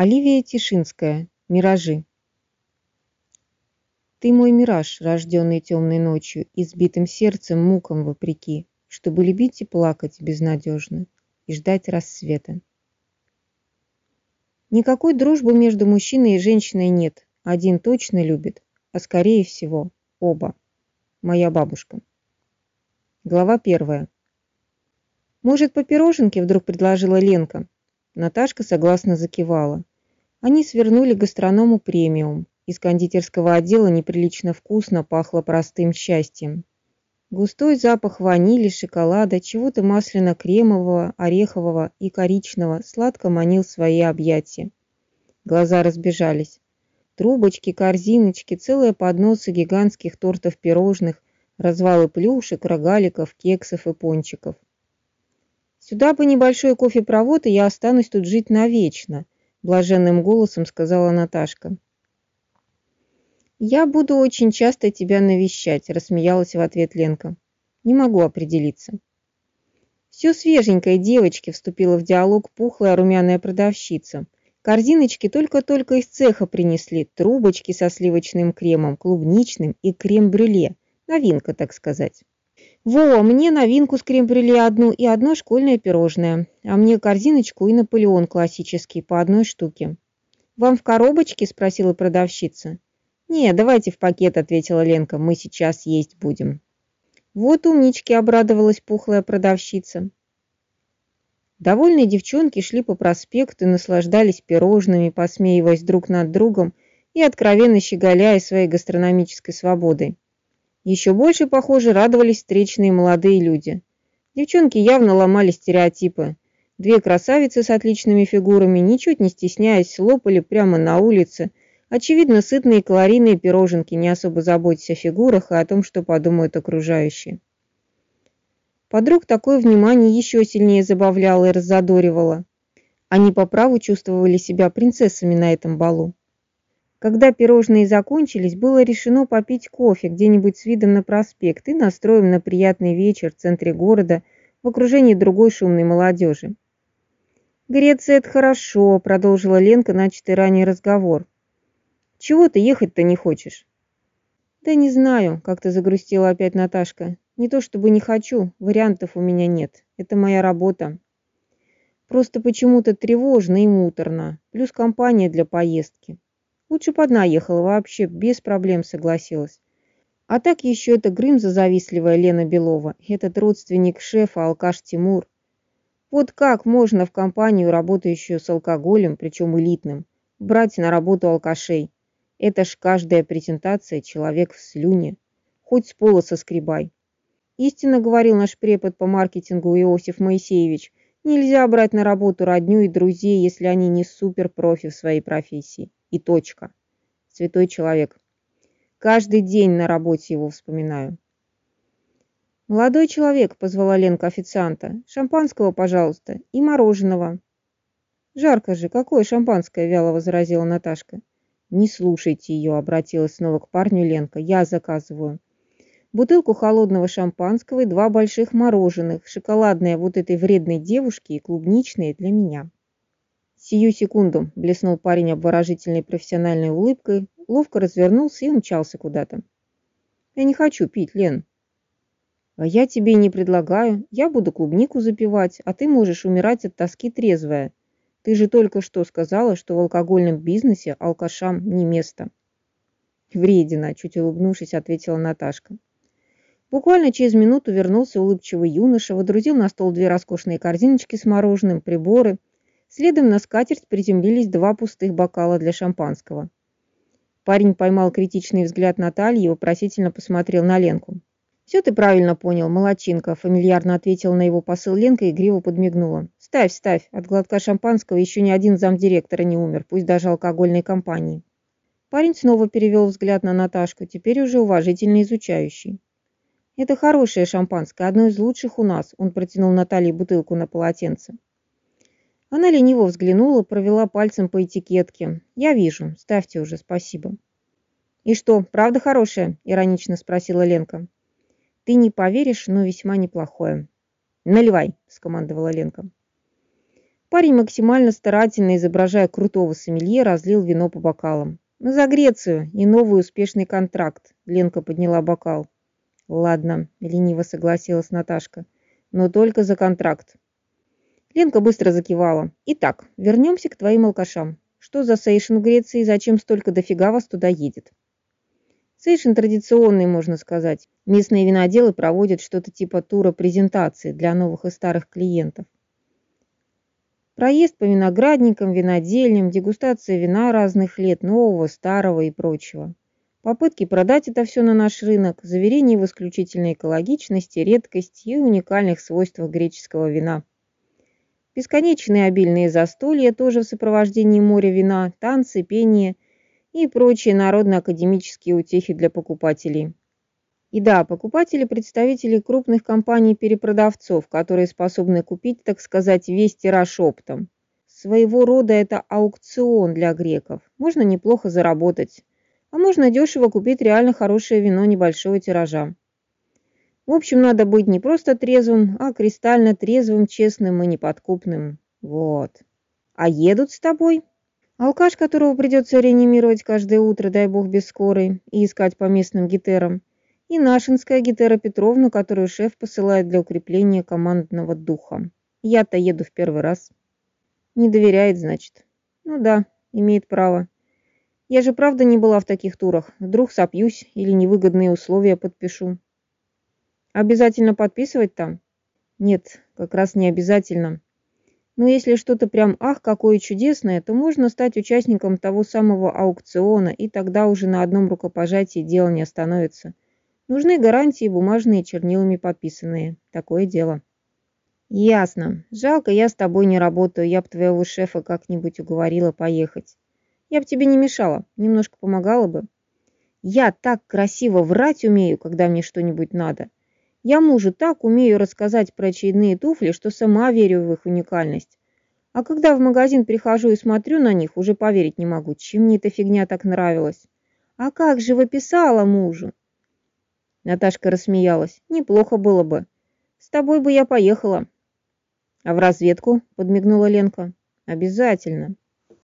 Оливия Тишинская. Миражи. Ты мой мираж, рожденный темной ночью, избитым сердцем мукам вопреки, чтобы любить и плакать безнадежно и ждать рассвета. Никакой дружбы между мужчиной и женщиной нет. Один точно любит, а скорее всего оба. Моя бабушка. Глава первая. «Может, по пироженке?» – вдруг предложила Ленка. Наташка согласно закивала. Они свернули гастроному премиум. Из кондитерского отдела неприлично вкусно пахло простым счастьем. Густой запах ванили, шоколада, чего-то масляно-кремового, орехового и коричного сладко манил свои объятия. Глаза разбежались. Трубочки, корзиночки, целые подносы гигантских тортов-пирожных, развалы плюшек, рогаликов, кексов и пончиков. Сюда бы небольшой кофепровод, и я останусь тут жить навечно, блаженным голосом сказала Наташка. «Я буду очень часто тебя навещать», – рассмеялась в ответ Ленка. «Не могу определиться». «Все свеженькое, девочки», – вступила в диалог пухлая румяная продавщица. «Корзиночки только-только из цеха принесли, трубочки со сливочным кремом, клубничным и крем-брюле. Новинка, так сказать». «Во, мне новинку с крем-брюле одну и одно школьное пирожное, а мне корзиночку и Наполеон классический по одной штуке». «Вам в коробочке?» – спросила продавщица. «Не, давайте в пакет», – ответила Ленка, – «мы сейчас есть будем». «Вот умнички», – обрадовалась пухлая продавщица. Довольные девчонки шли по проспекту и наслаждались пирожными, посмеиваясь друг над другом и откровенно щеголяя своей гастрономической свободой. Еще больше, похоже, радовались встречные молодые люди. Девчонки явно ломали стереотипы. Две красавицы с отличными фигурами, ничуть не стесняясь, лопали прямо на улице. Очевидно, сытные калорийные пироженки, не особо заботясь о фигурах и о том, что подумают окружающие. Подруг такое внимание еще сильнее забавляло и раззадоривало. Они по праву чувствовали себя принцессами на этом балу. Когда пирожные закончились, было решено попить кофе где-нибудь с видом на проспект и настроем на приятный вечер в центре города в окружении другой шумной молодежи. «Греция – это хорошо», – продолжила Ленка начатый ранее разговор. «Чего ты ехать-то не хочешь?» «Да не знаю», – как-то загрустила опять Наташка. «Не то чтобы не хочу, вариантов у меня нет. Это моя работа. Просто почему-то тревожно и муторно, плюс компания для поездки». Лучше бы одна ехала вообще, без проблем согласилась. А так еще это Грымза завистливая Лена Белова, этот родственник шефа, алкаш Тимур. Вот как можно в компанию, работающую с алкоголем, причем элитным, брать на работу алкашей? Это ж каждая презентация человек в слюне. Хоть с пола соскребай. Истинно говорил наш препод по маркетингу Иосиф Моисеевич, нельзя брать на работу родню и друзей, если они не суперпрофи в своей профессии и точка. Святой человек. Каждый день на работе его вспоминаю. «Молодой человек», — позвала Ленка официанта, — «шампанского, пожалуйста, и мороженого». «Жарко же, какое шампанское?» — вяло возразила Наташка. «Не слушайте ее», — обратилась снова к парню Ленка, — «я заказываю». Бутылку холодного шампанского и два больших мороженых, шоколадное вот этой вредной девушки и клубничные для меня. Сию секунду блеснул парень обворожительной профессиональной улыбкой, ловко развернулся и умчался куда-то. Я не хочу пить, Лен. А я тебе не предлагаю. Я буду клубнику запивать, а ты можешь умирать от тоски трезвая. Ты же только что сказала, что в алкогольном бизнесе алкашам не место. Вредина, чуть улыбнувшись, ответила Наташка. Буквально через минуту вернулся улыбчивый юноша, водрузил на стол две роскошные корзиночки с мороженым, приборы – Следом на скатерть приземлились два пустых бокала для шампанского. Парень поймал критичный взгляд Натальи и вопросительно посмотрел на Ленку. «Все ты правильно понял, молочинка», – фамильярно ответила на его посыл Ленка и гриво подмигнула. «Ставь, ставь, от глотка шампанского еще ни один замдиректора не умер, пусть даже алкогольной компании». Парень снова перевел взгляд на Наташку, теперь уже уважительно изучающий. «Это хорошее шампанское, одно из лучших у нас», – он протянул Наталье бутылку на полотенце. Она лениво взглянула, провела пальцем по этикетке. «Я вижу. Ставьте уже, спасибо». «И что, правда хорошая?» – иронично спросила Ленка. «Ты не поверишь, но весьма неплохое». «Наливай», – скомандовала Ленка. Парень максимально старательно, изображая крутого сомелье, разлил вино по бокалам. «Мы за Грецию и новый успешный контракт», — Ленка подняла бокал. «Ладно», — лениво согласилась Наташка, — «но только за контракт». Ленка быстро закивала. «Итак, вернемся к твоим алкашам. Что за сейшн в Греции и зачем столько дофига вас туда едет?» Сейшн традиционный, можно сказать. Местные виноделы проводят что-то типа тура презентации для новых и старых клиентов. Проезд по виноградникам, винодельням, дегустация вина разных лет, нового, старого и прочего. Попытки продать это все на наш рынок, заверение в исключительной экологичности, редкости и уникальных свойствах греческого вина. Бесконечные обильные застолья, тоже в сопровождении моря вина, танцы, пение и прочие народно-академические утехи для покупателей. И да, покупатели – представители крупных компаний-перепродавцов, которые способны купить, так сказать, весь тираж оптом. Своего рода это аукцион для греков. Можно неплохо заработать. А можно дешево купить реально хорошее вино небольшого тиража. В общем, надо быть не просто трезвым, а кристально трезвым, честным и неподкупным. Вот. А едут с тобой? Алкаш, которого придется реанимировать каждое утро, дай бог без скорой, и искать по местным гитерам и Нашинская Гетера Петровна, которую шеф посылает для укрепления командного духа. Я-то еду в первый раз. Не доверяет, значит. Ну да, имеет право. Я же правда не была в таких турах. Вдруг сопьюсь или невыгодные условия подпишу. Обязательно подписывать там? Нет, как раз не обязательно. Но если что-то прям ах, какое чудесное, то можно стать участником того самого аукциона, и тогда уже на одном рукопожатии дело не остановится. Нужны гарантии бумажные, чернилами подписанные. Такое дело. Ясно. Жалко, я с тобой не работаю. Я б твоего шефа как-нибудь уговорила поехать. Я б тебе не мешала. Немножко помогала бы. Я так красиво врать умею, когда мне что-нибудь надо. Я мужу так умею рассказать про очередные туфли, что сама верю в их уникальность. А когда в магазин прихожу и смотрю на них, уже поверить не могу, чем мне эта фигня так нравилась. А как же вы писала мужу? Наташка рассмеялась. Неплохо было бы. С тобой бы я поехала. А в разведку? Подмигнула Ленка. Обязательно.